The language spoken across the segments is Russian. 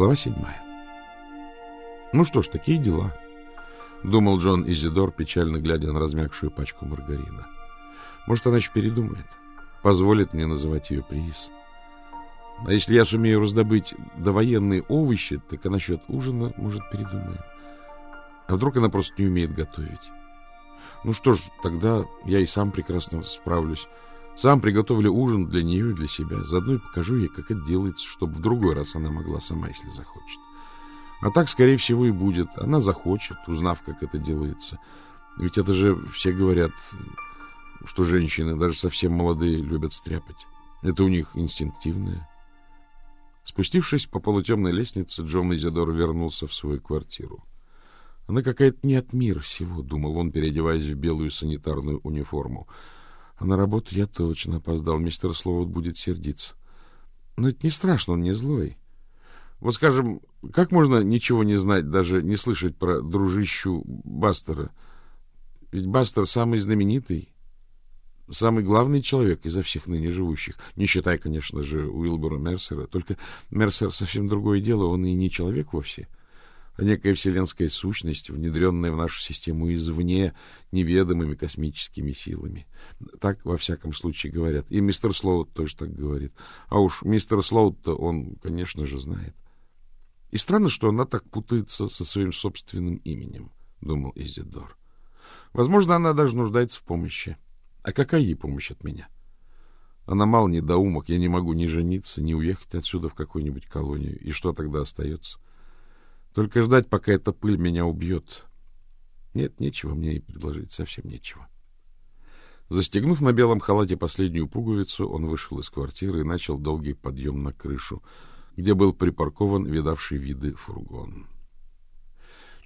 Глава седьмая. Ну что ж, такие дела, думал Джон Изидор, печально глядя на размягшую пачку маргарина. Может, она еще передумает, позволит мне называть ее приз. А если я сумею раздобыть довоенные овощи, так и насчет ужина, может, передумает. А вдруг она просто не умеет готовить? Ну что ж, тогда я и сам прекрасно справлюсь. Сам приготовлю ужин для нее и для себя. Заодно и покажу ей, как это делается, чтобы в другой раз она могла сама, если захочет. А так, скорее всего, и будет. Она захочет, узнав, как это делается. Ведь это же все говорят, что женщины, даже совсем молодые, любят стряпать. Это у них инстинктивное. Спустившись по полутемной лестнице, Джон Изидор вернулся в свою квартиру. Она какая-то не от мира всего, думал он, переодеваясь в белую санитарную униформу. А на работу я точно опоздал. Мистер Слоуд будет сердиться. Но это не страшно, он не злой. Вот, скажем, как можно ничего не знать, даже не слышать про дружищу Бастера? Ведь Бастер самый знаменитый, самый главный человек изо всех ныне живущих. Не считая, конечно же, Уилбора Мерсера. Только Мерсер совсем другое дело, он и не человек вовсе. — а некая вселенская сущность, внедренная в нашу систему извне неведомыми космическими силами. Так, во всяком случае, говорят. И мистер Слоут тоже так говорит. А уж мистер Слоут-то он, конечно же, знает. И странно, что она так путается со своим собственным именем, — думал Изидор. Возможно, она даже нуждается в помощи. А какая ей помощь от меня? Она мал недоумок, я не могу ни жениться, ни уехать отсюда в какую-нибудь колонию. И что тогда остается? — только ждать, пока эта пыль меня убьет. Нет, нечего мне и предложить, совсем нечего. Застегнув на белом халате последнюю пуговицу, он вышел из квартиры и начал долгий подъем на крышу, где был припаркован видавший виды фургон.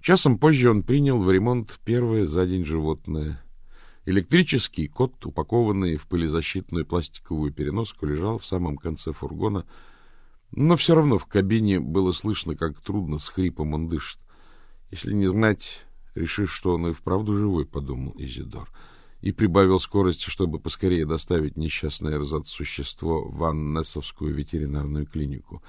Часом позже он принял в ремонт первое за день животное. Электрический кот, упакованный в пылезащитную пластиковую переноску, лежал в самом конце фургона, но все равно в кабине было слышно, как трудно с хрипом он дышит. Если не знать, решишь, что он и вправду живой, — подумал Изидор, и прибавил скорости, чтобы поскорее доставить несчастное эрзац-существо в Аннесовскую ветеринарную клинику.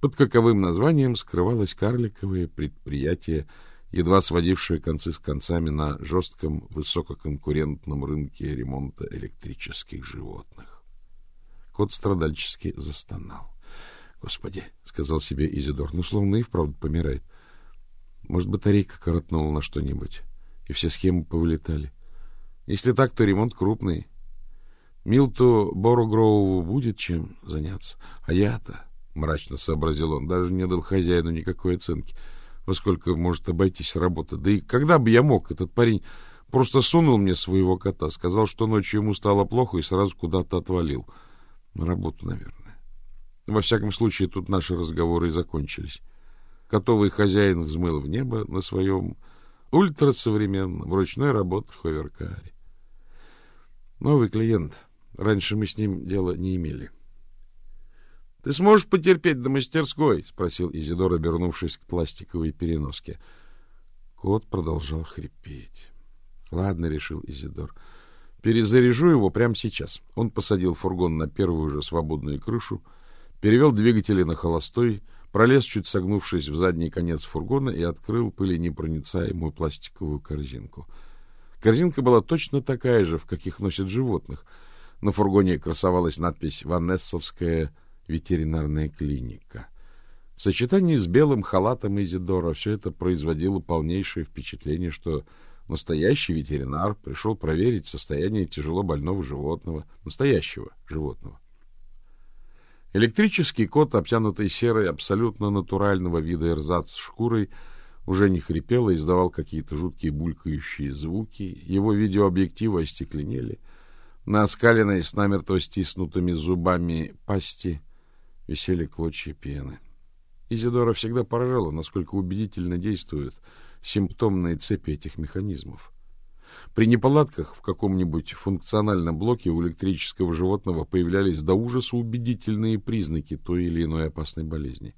Под каковым названием скрывалось карликовое предприятие, едва сводившее концы с концами на жестком высококонкурентном рынке ремонта электрических животных. Кот страдальчески застонал. Господи, сказал себе Изидор, ну словно и вправду помирает. Может, батарейка коротнула на что-нибудь, и все схемы повылетали. Если так, то ремонт крупный. Милту Борогроуву будет чем заняться. А я-то, мрачно сообразил он, даже не дал хозяину никакой оценки, во сколько может обойтись работа. Да и когда бы я мог, этот парень просто сунул мне своего кота, сказал, что ночью ему стало плохо и сразу куда-то отвалил. На работу, наверное. Во всяком случае, тут наши разговоры и закончились. Котовый хозяин взмыл в небо на своем ультрасовременном ручной работы ховеркаре. Новый клиент. Раньше мы с ним дела не имели. — Ты сможешь потерпеть до мастерской? — спросил Изидор, обернувшись к пластиковой переноске. Кот продолжал хрипеть. — Ладно, — решил Изидор. — Перезаряжу его прямо сейчас. Он посадил фургон на первую же свободную крышу, — перевел двигатели на холостой, пролез, чуть согнувшись в задний конец фургона и открыл пыленепроницаемую пластиковую корзинку. Корзинка была точно такая же, в каких носят животных. На фургоне красовалась надпись «Ванессовская ветеринарная клиника». В сочетании с белым халатом Изидора все это производило полнейшее впечатление, что настоящий ветеринар пришел проверить состояние тяжело больного животного, настоящего животного. Электрический кот, обтянутый серой, абсолютно натурального вида эрзац шкурой, уже не хрипел и издавал какие-то жуткие булькающие звуки. Его видеообъективы остекленели. На оскаленной с намертво стиснутыми зубами пасти висели клочья пены. Изидора всегда поражала, насколько убедительно действуют симптомные цепи этих механизмов. При неполадках в каком-нибудь функциональном блоке у электрического животного появлялись до ужаса убедительные признаки той или иной опасной болезни.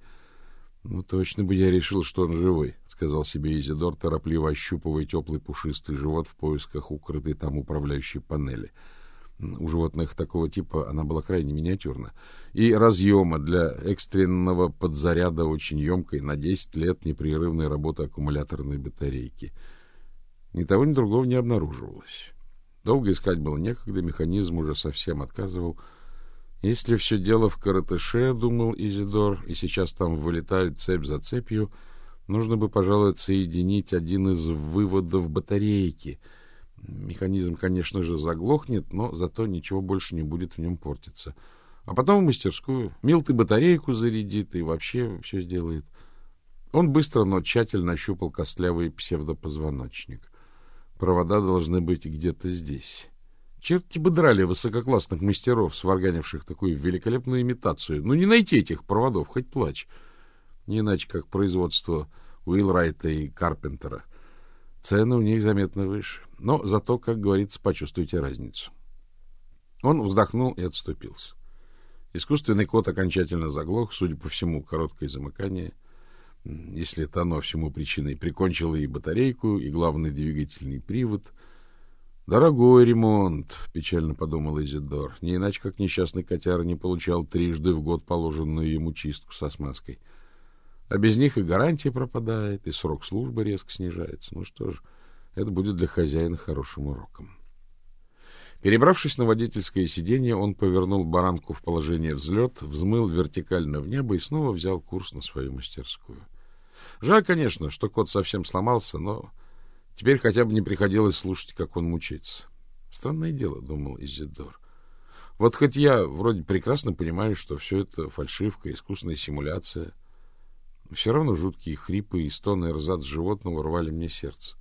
Ну, точно бы я решил, что он живой, сказал себе Изидор, торопливо ощупывая теплый пушистый живот в поисках укрытой там управляющей панели. у животных такого типа она была крайне миниатюрна, и разъема для экстренного подзаряда очень емкой на 10 лет непрерывной работы аккумуляторной батарейки. Ни того, ни другого не обнаруживалось. Долго искать было некогда, механизм уже совсем отказывал. Если все дело в коротыше, думал Изидор, и сейчас там вылетают цепь за цепью, нужно бы, пожалуй, соединить один из выводов батарейки — Механизм, конечно же, заглохнет, но зато ничего больше не будет в нем портиться. А потом в мастерскую. Милт и батарейку зарядит, и вообще все сделает. Он быстро, но тщательно ощупал костлявый псевдопозвоночник. Провода должны быть где-то здесь. Черти бы драли высококлассных мастеров, сварганивших такую великолепную имитацию. Ну, не найти этих проводов, хоть плачь. Не иначе, как производство Уиллрайта и Карпентера. Цены у них заметно выше. Но зато, как говорится, почувствуйте разницу. Он вздохнул и отступился. Искусственный кот окончательно заглох, судя по всему, короткое замыкание, если это оно всему причиной, прикончило и батарейку, и главный двигательный привод. Дорогой ремонт, печально подумал Изидор, не иначе как несчастный котяра не получал трижды в год положенную ему чистку со смазкой. А без них и гарантия пропадает, и срок службы резко снижается. Ну что ж, это будет для хозяина хорошим уроком. Перебравшись на водительское сиденье, он повернул баранку в положение взлет, взмыл вертикально в небо и снова взял курс на свою мастерскую. Жаль, конечно, что кот совсем сломался, но теперь хотя бы не приходилось слушать, как он мучается. Странное дело, думал Изидор. Вот хоть я вроде прекрасно понимаю, что все это фальшивка, искусственная симуляция, все равно жуткие хрипы и стоны рзац животного рвали мне сердце.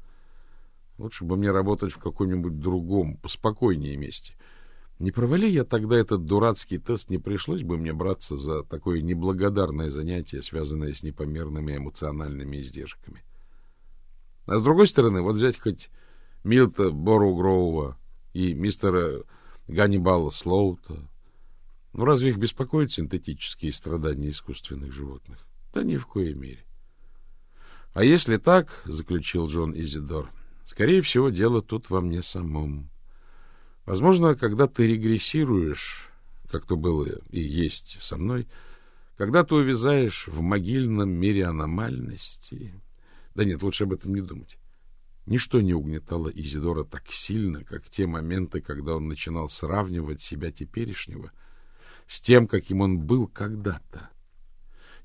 Лучше бы мне работать в каком-нибудь другом, поспокойнее месте. Не провали я тогда этот дурацкий тест, не пришлось бы мне браться за такое неблагодарное занятие, связанное с непомерными эмоциональными издержками. А с другой стороны, вот взять хоть Милта Боругроува и мистера Ганнибала Слоута. Ну, разве их беспокоят синтетические страдания искусственных животных? Да ни в коей мере. А если так, — заключил Джон Изидор, Скорее всего, дело тут во мне самом. Возможно, когда ты регрессируешь, как то было и есть со мной, когда ты увязаешь в могильном мире аномальности... Да нет, лучше об этом не думать. Ничто не угнетало Изидора так сильно, как те моменты, когда он начинал сравнивать себя теперешнего с тем, каким он был когда-то.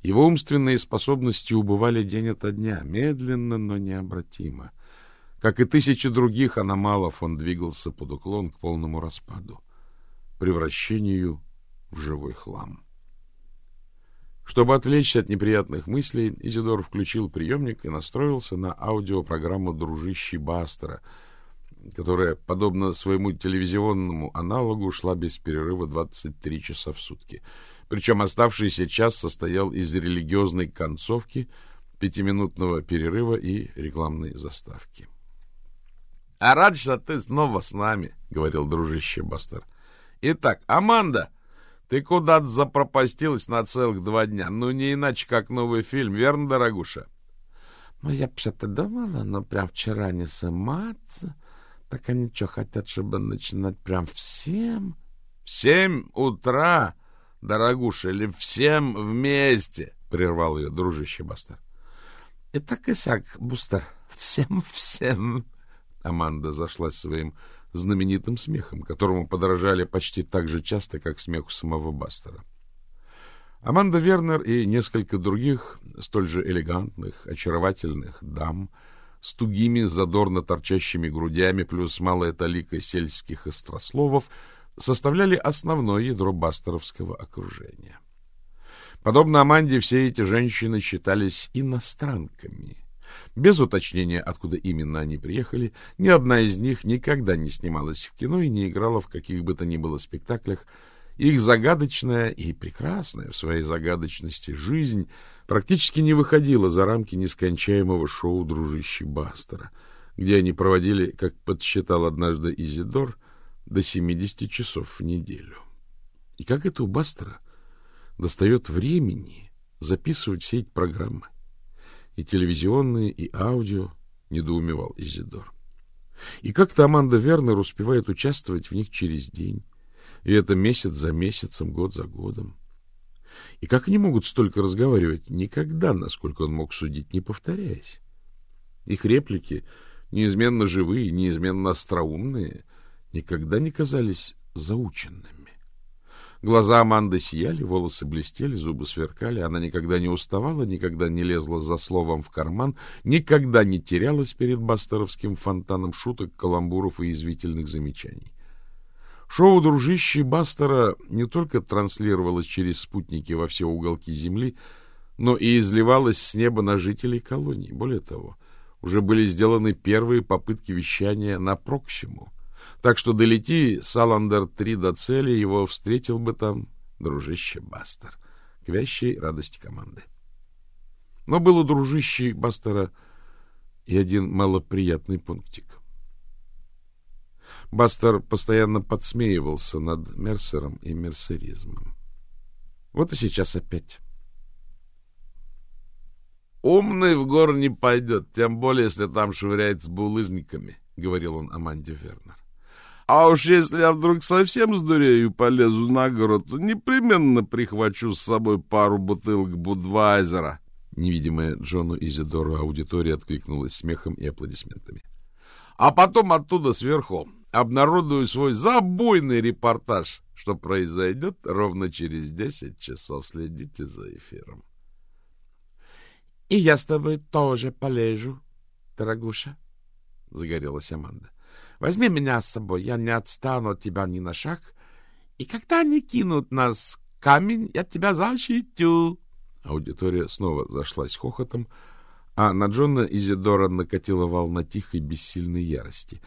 Его умственные способности убывали день ото дня, медленно, но необратимо — как и тысячи других аномалов, он двигался под уклон к полному распаду, превращению в живой хлам. Чтобы отвлечься от неприятных мыслей, Изидор включил приемник и настроился на аудиопрограмму «Дружищий Бастера», которая, подобно своему телевизионному аналогу, шла без перерыва 23 часа в сутки. Причем оставшийся час состоял из религиозной концовки, пятиминутного перерыва и рекламной заставки. А рад, что ты снова с нами, — говорил дружище Бастер. Итак, Аманда, ты куда-то запропастилась на целых два дня. Ну, не иначе, как новый фильм, верно, дорогуша? Ну, я вообще-то думала, но прям вчера не сыматься. Так они что, хотят, чтобы начинать прям всем? В семь утра, дорогуша, или всем вместе? — прервал ее дружище Бастер. — И так и Бустер, всем-всем. Аманда зашлась своим знаменитым смехом, которому подражали почти так же часто, как смеху самого Бастера. Аманда Вернер и несколько других, столь же элегантных, очаровательных дам с тугими, задорно торчащими грудями плюс малая талика сельских острословов составляли основное ядро бастеровского окружения. Подобно Аманде, все эти женщины считались иностранками — без уточнения, откуда именно они приехали, ни одна из них никогда не снималась в кино и не играла в каких бы то ни было спектаклях. Их загадочная и прекрасная в своей загадочности жизнь практически не выходила за рамки нескончаемого шоу «Дружище Бастера», где они проводили, как подсчитал однажды Изидор, до 70 часов в неделю. И как это у Бастера достает времени записывать все эти программы? И телевизионные, и аудио, — недоумевал Изидор. И как-то Аманда Вернер успевает участвовать в них через день. И это месяц за месяцем, год за годом. И как они могут столько разговаривать? Никогда, насколько он мог судить, не повторяясь. Их реплики, неизменно живые, неизменно остроумные, никогда не казались заученными. Глаза Аманды сияли, волосы блестели, зубы сверкали. Она никогда не уставала, никогда не лезла за словом в карман, никогда не терялась перед бастеровским фонтаном шуток, каламбуров и извительных замечаний. Шоу «Дружище» Бастера не только транслировалось через спутники во все уголки Земли, но и изливалось с неба на жителей колонии. Более того, уже были сделаны первые попытки вещания на Проксиму, так что долети Саландер-3 до цели, его встретил бы там дружище Бастер, к вящей радости команды. Но был у дружищей Бастера и один малоприятный пунктик. Бастер постоянно подсмеивался над Мерсером и мерсеризмом. Вот и сейчас опять. «Умный в гору не пойдет, тем более, если там швыряет с булыжниками», — говорил он Аманде Вернер. А уж если я вдруг совсем сдурею и полезу на гору, то непременно прихвачу с собой пару бутылок Будвайзера. Невидимая Джону Изидору аудитория откликнулась смехом и аплодисментами. А потом оттуда сверху обнародую свой забойный репортаж, что произойдет ровно через десять часов. Следите за эфиром. — И я с тобой тоже полежу, дорогуша, — загорелась Аманда. — Возьми меня с собой, я не отстану от тебя ни на шаг. И когда они кинут нас камень, я тебя защитю. Аудитория снова зашлась хохотом, а на Джона Изидора накатила волна тихой бессильной ярости.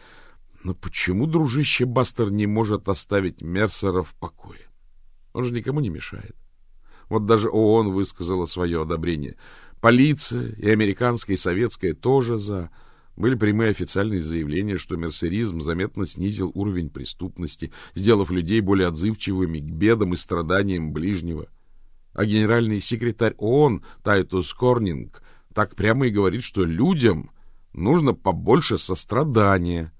Но почему дружище Бастер не может оставить Мерсера в покое? Он же никому не мешает. Вот даже ООН высказала свое одобрение. Полиция и американская, и советская тоже за... Были прямые официальные заявления, что мерсеризм заметно снизил уровень преступности, сделав людей более отзывчивыми к бедам и страданиям ближнего. А генеральный секретарь ООН Тайтус Корнинг так прямо и говорит, что людям нужно побольше сострадания.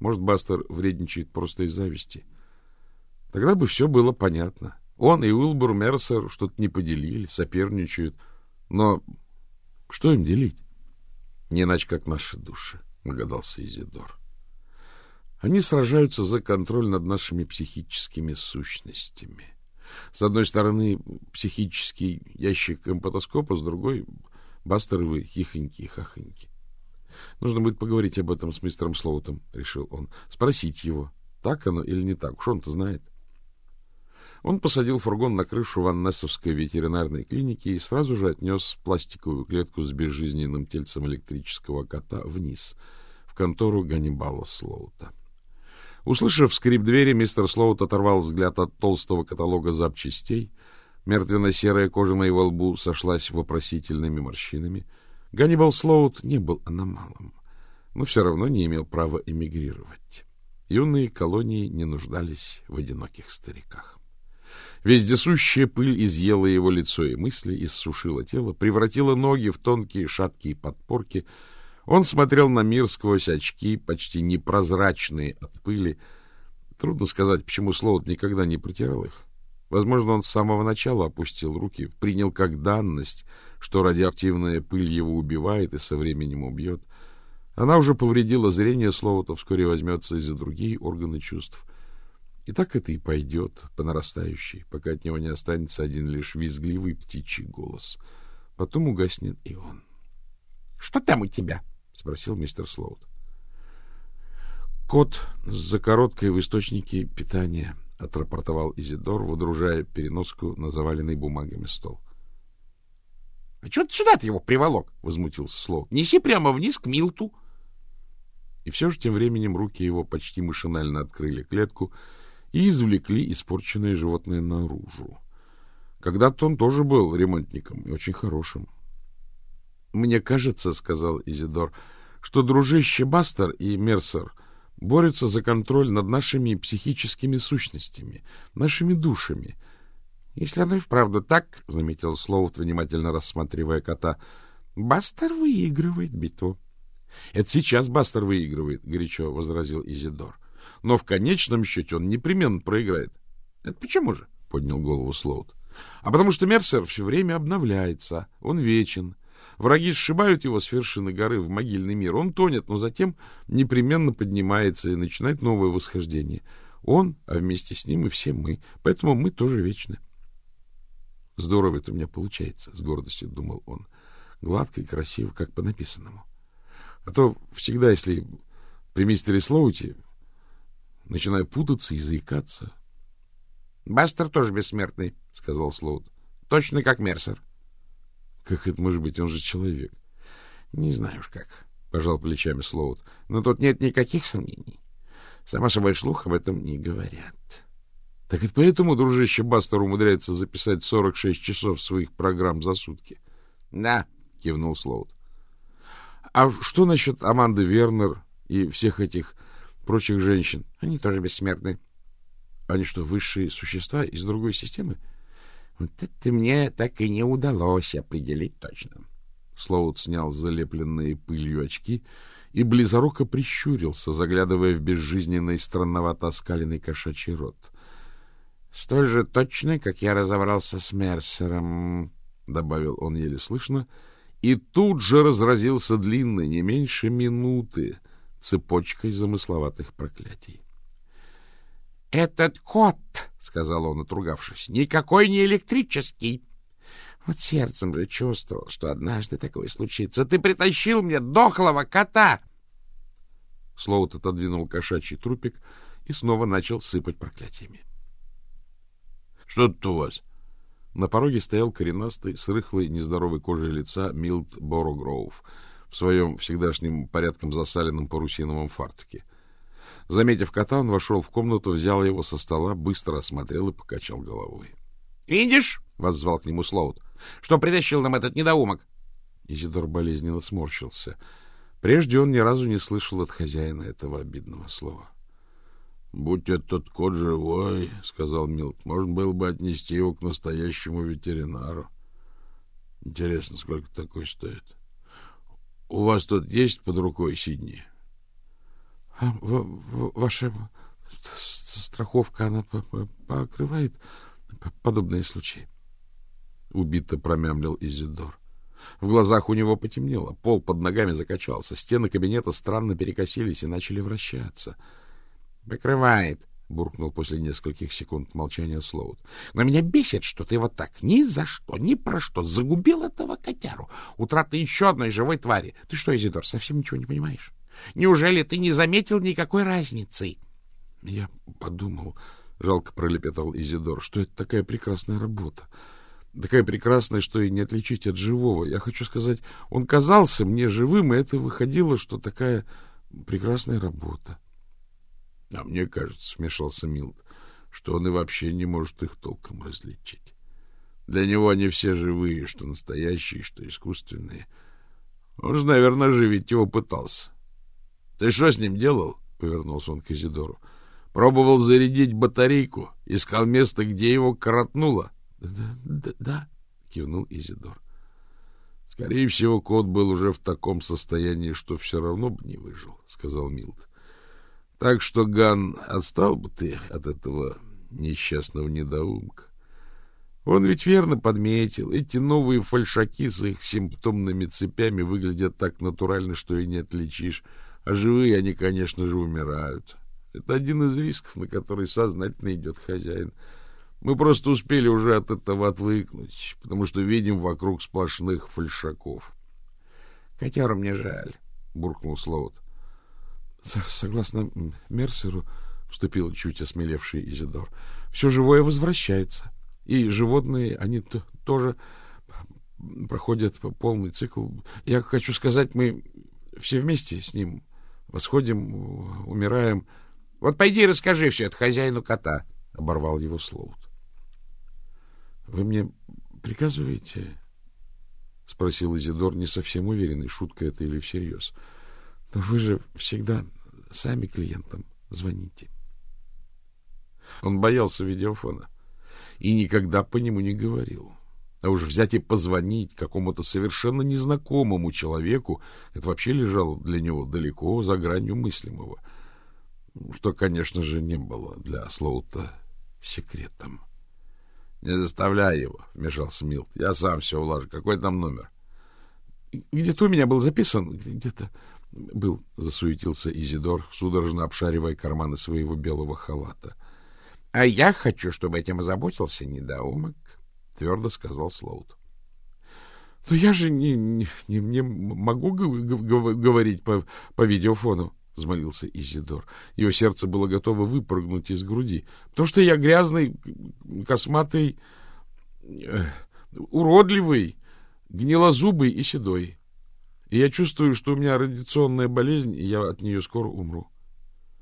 Может, Бастер вредничает просто из зависти. Тогда бы все было понятно. Он и Уилбур Мерсер что-то не поделили, соперничают. Но что им делить? Не иначе, как наши души, догадался Изидор. Они сражаются за контроль над нашими психическими сущностями. С одной стороны, психический ящик эмпатоскопа, с другой — бастеровые хихоньки и хахоньки. Нужно будет поговорить об этом с мистером Слоутом, — решил он. Спросить его, так оно или не так. Уж он-то знает. — он посадил фургон на крышу Ваннесовской ветеринарной клиники и сразу же отнес пластиковую клетку с безжизненным тельцем электрического кота вниз, в контору Ганнибала Слоута. Услышав скрип двери, мистер Слоут оторвал взгляд от толстого каталога запчастей. Мертвенно-серая кожа на его лбу сошлась вопросительными морщинами. Ганнибал Слоут не был аномалом, но все равно не имел права эмигрировать. Юные колонии не нуждались в одиноких стариках. Вездесущая пыль изъела его лицо и мысли, иссушила тело, превратила ноги в тонкие шаткие подпорки. Он смотрел на мир сквозь очки, почти непрозрачные от пыли. Трудно сказать, почему Слоут никогда не протирал их. Возможно, он с самого начала опустил руки, принял как данность, что радиоактивная пыль его убивает и со временем убьет. Она уже повредила зрение, Слоута вскоре возьмется и за другие органы чувств — и так это и пойдет по нарастающей, пока от него не останется один лишь визгливый птичий голос. Потом угаснет и он. — Что там у тебя? — спросил мистер Слоут. — Кот с закороткой в источнике питания, — отрапортовал Изидор, водружая переноску на заваленный бумагами стол. — А что ты сюда-то его приволок? — возмутился Слоут. — Неси прямо вниз к Милту. И все же тем временем руки его почти машинально открыли клетку — и извлекли испорченное животное наружу. Когда-то он тоже был ремонтником и очень хорошим. — Мне кажется, — сказал Изидор, — что дружище Бастер и Мерсер борются за контроль над нашими психическими сущностями, нашими душами. — Если оно и вправду так, — заметил Слоут, внимательно рассматривая кота, — Бастер выигрывает битву. — Это сейчас Бастер выигрывает, — горячо возразил Изидор. — Но в конечном счете он непременно проиграет. — Это почему же? — поднял голову Слоут. — А потому что Мерсер все время обновляется, он вечен. Враги сшибают его с вершины горы в могильный мир. Он тонет, но затем непременно поднимается и начинает новое восхождение. Он, а вместе с ним и все мы. Поэтому мы тоже вечны. Здорово это у меня получается, — с гордостью думал он. Гладко и красиво, как по написанному. А то всегда, если при мистере Слоуте начинаю путаться и заикаться. — Бастер тоже бессмертный, — сказал Слоут. — Точно как Мерсер. — Как это может быть? Он же человек. — Не знаю уж как, — пожал плечами Слоут. — Но тут нет никаких сомнений. Сама собой вслух об этом не говорят. — Так это поэтому, дружище, Бастер умудряется записать 46 часов своих программ за сутки? — Да, — кивнул Слоут. — А что насчет Аманды Вернер и всех этих прочих женщин? Они тоже бессмертны. Они что, высшие существа из другой системы? Вот это мне так и не удалось определить точно. Слоут снял залепленные пылью очки и близоруко прищурился, заглядывая в безжизненный странновато оскаленный кошачий рот. — Столь же точно, как я разобрался с Мерсером, — добавил он еле слышно, и тут же разразился длинной, не меньше минуты, цепочкой замысловатых проклятий. — Этот кот, — сказал он, отругавшись, — никакой не электрический. Вот сердцем же чувствовал, что однажды такое случится. Ты притащил мне дохлого кота! Слоут отодвинул кошачий трупик и снова начал сыпать проклятиями. — Что тут у вас? На пороге стоял коренастый, с рыхлой, нездоровой кожей лица Милт Борогроув в своем всегдашнем порядком засаленном парусиновом фартуке. Заметив кота, он вошел в комнату, взял его со стола, быстро осмотрел и покачал головой. — Видишь, — воззвал к нему Слоут, — что притащил нам этот недоумок? Изидор болезненно сморщился. Прежде он ни разу не слышал от хозяина этого обидного слова. — Будь этот кот живой, — сказал Милт, — можно было бы отнести его к настоящему ветеринару. Интересно, сколько такой стоит. — У вас тут есть под рукой Сидни? — а ваша страховка, она покрывает подобные случаи? Убито промямлил Изидор. В глазах у него потемнело, пол под ногами закачался, стены кабинета странно перекосились и начали вращаться. — Покрывает, — буркнул после нескольких секунд молчания Слоут. — Но меня бесит, что ты вот так ни за что, ни про что загубил этого котяру. Утрата еще одной живой твари. Ты что, Изидор, совсем ничего не понимаешь? Неужели ты не заметил никакой разницы? — Я подумал, — жалко пролепетал Изидор, — что это такая прекрасная работа. Такая прекрасная, что и не отличить от живого. Я хочу сказать, он казался мне живым, и это выходило, что такая прекрасная работа. — А мне кажется, — смешался Милд, — что он и вообще не может их толком различить. Для него они все живые, что настоящие, что искусственные. Он же, наверное, оживить его пытался. — Ты что с ним делал? — повернулся он к Изидору. — Пробовал зарядить батарейку, искал место, где его коротнуло. — Да, да, да, — кивнул Изидор. — Скорее всего, кот был уже в таком состоянии, что все равно бы не выжил, — сказал Милт. — Так что, Ган, отстал бы ты от этого несчастного недоумка. Он ведь верно подметил, эти новые фальшаки с их симптомными цепями выглядят так натурально, что и не отличишь. А живые они, конечно же, умирают. Это один из рисков, на который сознательно идет хозяин. Мы просто успели уже от этого отвыкнуть, потому что видим вокруг сплошных фальшаков. — Котяру мне жаль, — буркнул Слоут. — Согласно Мерсеру, — вступил чуть осмелевший Изидор, — все живое возвращается. И животные, они тоже проходят полный цикл. Я хочу сказать, мы все вместе с ним Восходим, умираем. — Вот пойди расскажи все это хозяину кота, — оборвал его Слоут. — Вы мне приказываете? — спросил Изидор, не совсем уверенный, шутка это или всерьез. — Но вы же всегда сами клиентам звоните. Он боялся видеофона и никогда по нему не говорил. А уж взять и позвонить какому-то совершенно незнакомому человеку, это вообще лежало для него далеко за гранью мыслимого. Что, конечно же, не было для Слоута секретом. — Не заставляй его, — вмешался Милт. — Я сам все улажу. Какой там номер? — Где-то у меня был записан. Где-то был, — засуетился Изидор, судорожно обшаривая карманы своего белого халата. — А я хочу, чтобы этим озаботился недоумок, — твердо сказал Слоут. — Но я же не, не, не, не могу говорить по, по видеофону, — взмолился Изидор. Его сердце было готово выпрыгнуть из груди. — Потому что я грязный, косматый, э, уродливый, гнилозубый и седой. И я чувствую, что у меня радиационная болезнь, и я от нее скоро умру.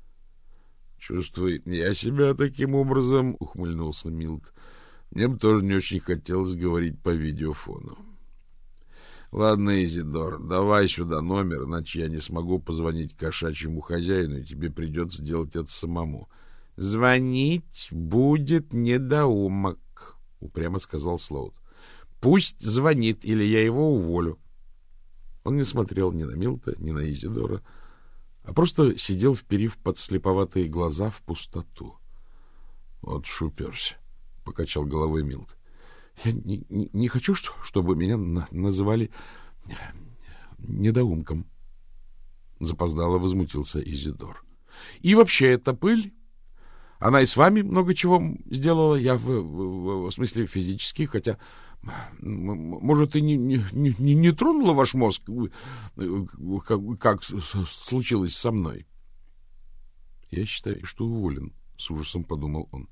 — Чувствует я себя таким образом, — ухмыльнулся Милд. — Мне бы тоже не очень хотелось говорить по видеофону. — Ладно, Изидор, давай сюда номер, иначе я не смогу позвонить кошачьему хозяину, и тебе придется делать это самому. — Звонить будет недоумок, — упрямо сказал Слоут. — Пусть звонит, или я его уволю. — он не смотрел ни на Милта, ни на Изидора, а просто сидел, вперив подслеповатые глаза в пустоту. — Вот шуперся, — покачал головой Милт. — Я не, не, не хочу, чтобы меня на называли недоумком. Запоздало возмутился Изидор. — И вообще, эта пыль она и с вами много чего сделала, я в, в, в смысле физически, хотя может, и не, не, не, не тронула ваш мозг, как, как случилось со мной? Я считаю, что уволен, с ужасом подумал он.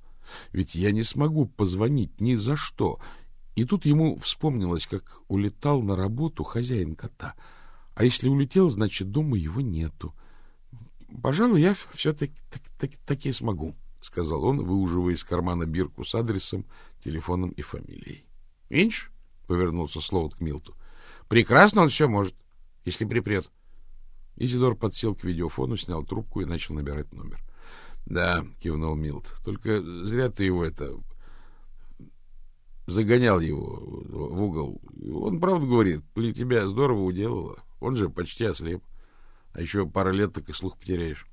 Ведь я не смогу позвонить ни за что. И тут ему вспомнилось, как улетал на работу хозяин кота. А если улетел, значит, дома его нету. Пожалуй, я все-таки так, так, таки смогу, — сказал он, выуживая из кармана бирку с адресом, телефоном и фамилией. — Видишь? — повернулся Слоут к Милту. — Прекрасно он все может, если припрет. Изидор подсел к видеофону, снял трубку и начал набирать номер. — Да, — кивнул Милт, — только зря ты его это... Загонял его в угол. Он правду говорит, пыль тебя здорово уделала. Он же почти ослеп. А еще пара лет так и слух потеряешь.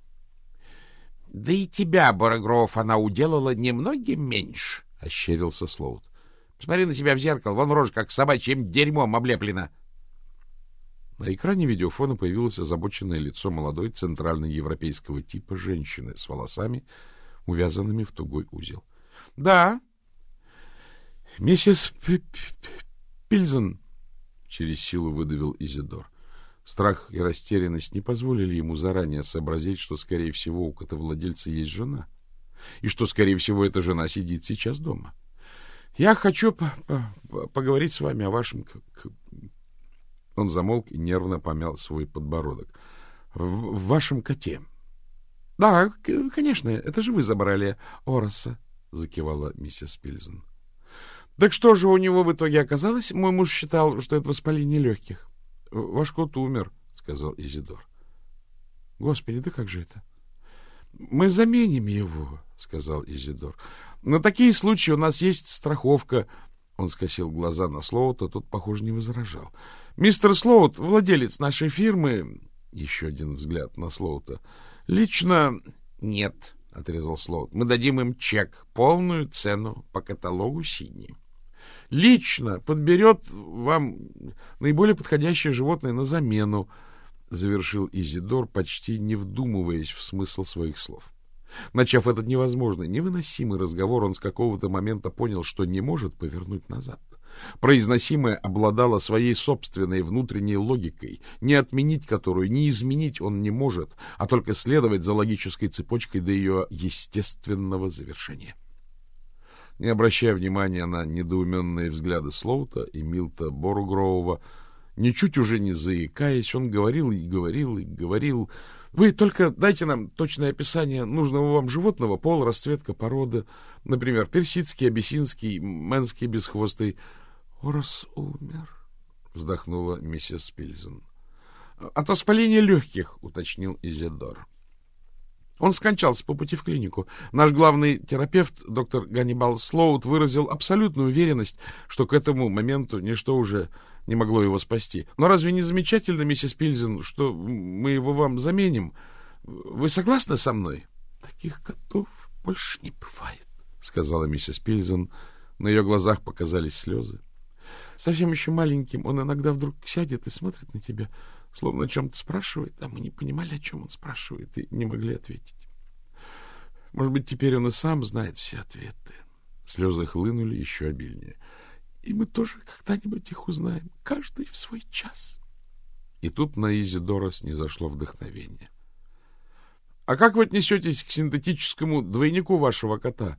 — Да и тебя, Борогров, она уделала немногим меньше, — ощерился Слоут. Смотри на себя в зеркало, вон рожа как собачьим дерьмом облеплена. На экране видеофона появилось озабоченное лицо молодой центральноевропейского типа женщины с волосами, увязанными в тугой узел. — Да. — Миссис Пильзен, — через силу выдавил Изидор. Страх и растерянность не позволили ему заранее сообразить, что, скорее всего, у котовладельца есть жена, и что, скорее всего, эта жена сидит сейчас дома. — я хочу по -по поговорить с вами о вашем... Он замолк и нервно помял свой подбородок. В, в вашем коте. — Да, конечно, это же вы забрали Ороса, — закивала миссис Пильзен. — Так что же у него в итоге оказалось? Мой муж считал, что это воспаление легких. — Ваш кот умер, — сказал Изидор. — Господи, да как же это? — Мы заменим его, — сказал Изидор. На такие случаи у нас есть страховка. Он скосил глаза на Слоута, тот, похоже, не возражал. Мистер Слоут, владелец нашей фирмы... Еще один взгляд на Слоута. Лично... Нет, — отрезал Слоут. Мы дадим им чек, полную цену по каталогу синий. Лично подберет вам наиболее подходящее животное на замену, — завершил Изидор, почти не вдумываясь в смысл своих слов. Начав этот невозможный, невыносимый разговор, он с какого-то момента понял, что не может повернуть назад. Произносимое обладало своей собственной внутренней логикой, не отменить которую, не изменить он не может, а только следовать за логической цепочкой до ее естественного завершения. Не обращая внимания на недоуменные взгляды Слоута и Милта Боругрового, ничуть уже не заикаясь, он говорил и говорил и говорил, вы только дайте нам точное описание нужного вам животного, пол, расцветка, порода, например, персидский, абиссинский, мэнский, бесхвостый. — Орос умер, — вздохнула миссис Пильзен. — От воспаления легких, — уточнил Изидор. Он скончался по пути в клинику. Наш главный терапевт, доктор Ганнибал Слоут, выразил абсолютную уверенность, что к этому моменту ничто уже не могло его спасти. Но разве не замечательно, миссис Пильзен, что мы его вам заменим? Вы согласны со мной? — Таких котов больше не бывает, — сказала миссис Пильзен. На ее глазах показались слезы. Совсем еще маленьким он иногда вдруг сядет и смотрит на тебя, словно о чем-то спрашивает, а мы не понимали, о чем он спрашивает, и не могли ответить. Может быть, теперь он и сам знает все ответы. Слезы хлынули еще обильнее. И мы тоже когда-нибудь их узнаем, каждый в свой час. И тут на Изидора снизошло вдохновение. — А как вы отнесетесь к синтетическому двойнику вашего кота?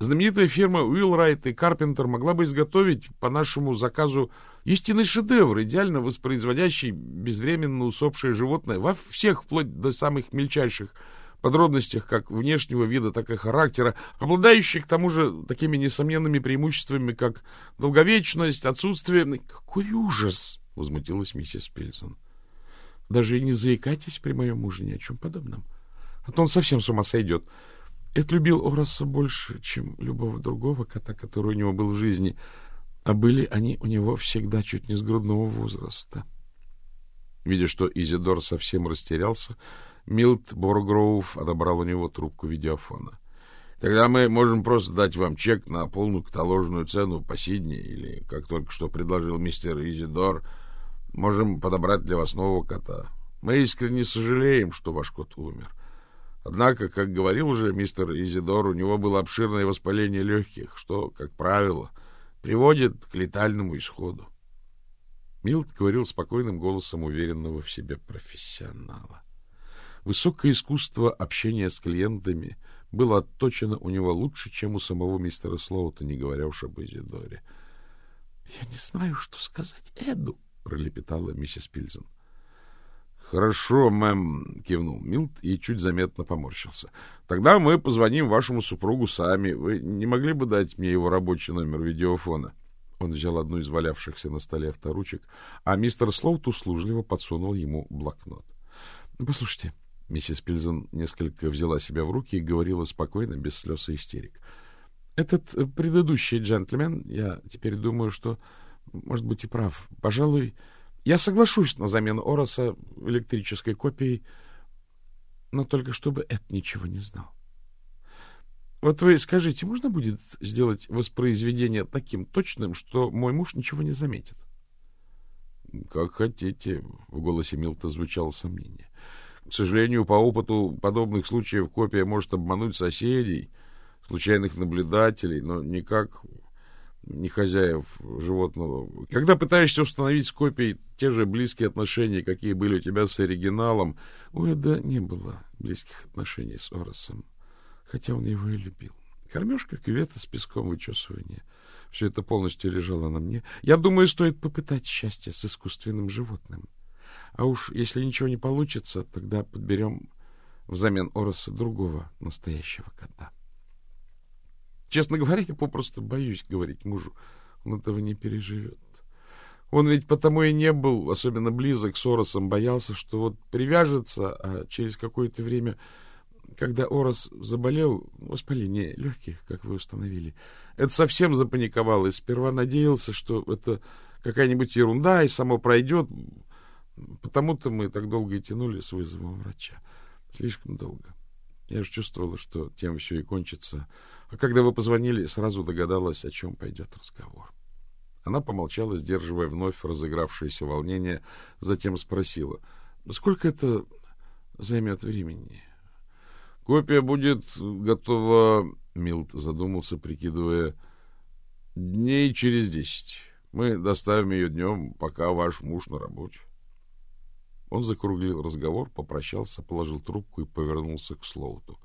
Знаменитая фирма Уиллрайт и Карпентер могла бы изготовить по нашему заказу истинный шедевр, идеально воспроизводящий безвременно усопшее животное во всех, вплоть до самых мельчайших подробностях как внешнего вида, так и характера, обладающий к тому же такими несомненными преимуществами, как долговечность, отсутствие... — Какой ужас! — возмутилась миссис Пильсон. — Даже и не заикайтесь при моем муже ни о чем подобном. А то он совсем с ума сойдет. Эд любил Ороса больше, чем любого другого кота, который у него был в жизни, а были они у него всегда чуть не с грудного возраста. Видя, что Изидор совсем растерялся, Милт Боргроув отобрал у него трубку видеофона. — Тогда мы можем просто дать вам чек на полную каталожную цену по Сидне, или, как только что предложил мистер Изидор, можем подобрать для вас нового кота. Мы искренне сожалеем, что ваш кот умер. Однако, как говорил уже мистер Изидор, у него было обширное воспаление легких, что, как правило, приводит к летальному исходу. Милт говорил спокойным голосом уверенного в себе профессионала. Высокое искусство общения с клиентами было отточено у него лучше, чем у самого мистера Слоута, не говоря уж об Изидоре. — Я не знаю, что сказать Эду, — пролепетала миссис Пильзен. — Хорошо, мэм, — кивнул Милт и чуть заметно поморщился. — Тогда мы позвоним вашему супругу сами. Вы не могли бы дать мне его рабочий номер видеофона? Он взял одну из валявшихся на столе авторучек, а мистер Слоут услужливо подсунул ему блокнот. — Послушайте, Миссис Пильзен несколько взяла себя в руки и говорила спокойно, без слез и истерик. Этот э, предыдущий джентльмен, я теперь думаю, что, может быть, и прав. Пожалуй, я соглашусь на замену Ороса электрической копией, но только чтобы Эд ничего не знал. Вот вы скажите, можно будет сделать воспроизведение таким точным, что мой муж ничего не заметит? — Как хотите, — в голосе Милта звучало сомнение. К сожалению, по опыту подобных случаев копия может обмануть соседей, случайных наблюдателей, но никак не хозяев животного. Когда пытаешься установить с копией те же близкие отношения, какие были у тебя с оригиналом, у Эда не было близких отношений с Оросом, хотя он его и любил. Кормежка, кювета с песком вычесывания. Все это полностью лежало на мне. Я думаю, стоит попытать счастье с искусственным животным. А уж если ничего не получится, тогда подберем взамен Ороса другого настоящего кота. Честно говоря, я попросту боюсь говорить мужу. Он этого не переживет. Он ведь потому и не был особенно близок с Оросом, боялся, что вот привяжется, а через какое-то время, когда Орос заболел, воспаление легких, как вы установили, это совсем запаниковал и сперва надеялся, что это какая-нибудь ерунда и само пройдет, Потому-то мы так долго и тянули с вызовом врача. Слишком долго. Я же чувствовала, что тем все и кончится. А когда вы позвонили, сразу догадалась, о чем пойдет разговор. Она помолчала, сдерживая вновь разыгравшееся волнение, затем спросила, сколько это займет времени? Копия будет готова, Милт задумался, прикидывая, дней через десять. Мы доставим ее днем, пока ваш муж на работе. Он закруглил разговор, попрощался, положил трубку и повернулся к Слоуту.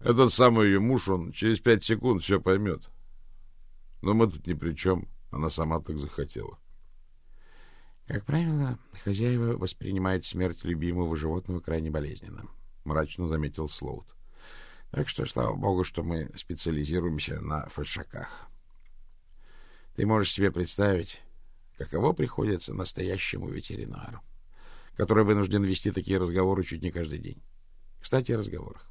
Этот самый ее муж, он через пять секунд все поймет. Но мы тут ни при чем. Она сама так захотела. Как правило, хозяева воспринимают смерть любимого животного крайне болезненно, мрачно заметил Слоут. Так что, слава богу, что мы специализируемся на фальшаках. Ты можешь себе представить, каково приходится настоящему ветеринару который вынужден вести такие разговоры чуть не каждый день. Кстати, о разговорах.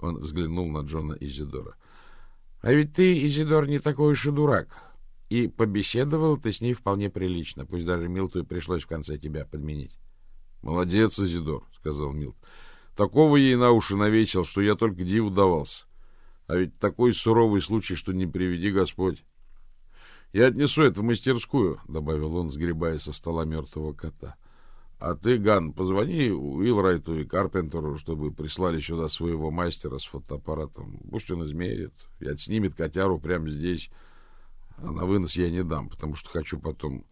Он взглянул на Джона Изидора. — А ведь ты, Изидор, не такой уж и дурак. И побеседовал ты с ней вполне прилично, пусть даже Милту и пришлось в конце тебя подменить. — Молодец, Изидор, — сказал Милт. — Такого ей на уши навесил, что я только диву давался. А ведь такой суровый случай, что не приведи Господь. — Я отнесу это в мастерскую, — добавил он, сгребая со стола мертвого кота. — а ты, Ган, позвони Уилрайту и Карпентеру, чтобы прислали сюда своего мастера с фотоаппаратом. Пусть он измерит и отснимет котяру прямо здесь. А на вынос я не дам, потому что хочу потом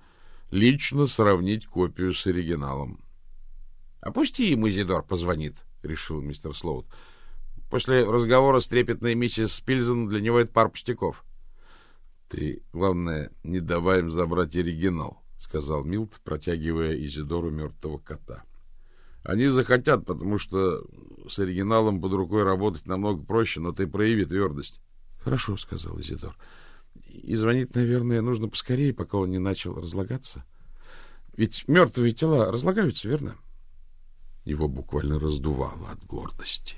лично сравнить копию с оригиналом. — А пусти ему, Изидор, позвонит, — решил мистер Слоут. — После разговора с трепетной миссис Спильзен для него это пар пустяков. — Ты, главное, не давай им забрать оригинал, — сказал Милт, протягивая Изидору мертвого кота. — Они захотят, потому что с оригиналом под рукой работать намного проще, но ты прояви твердость. — Хорошо, — сказал Изидор. — И звонить, наверное, нужно поскорее, пока он не начал разлагаться. Ведь мертвые тела разлагаются, верно? Его буквально раздувало от гордости. —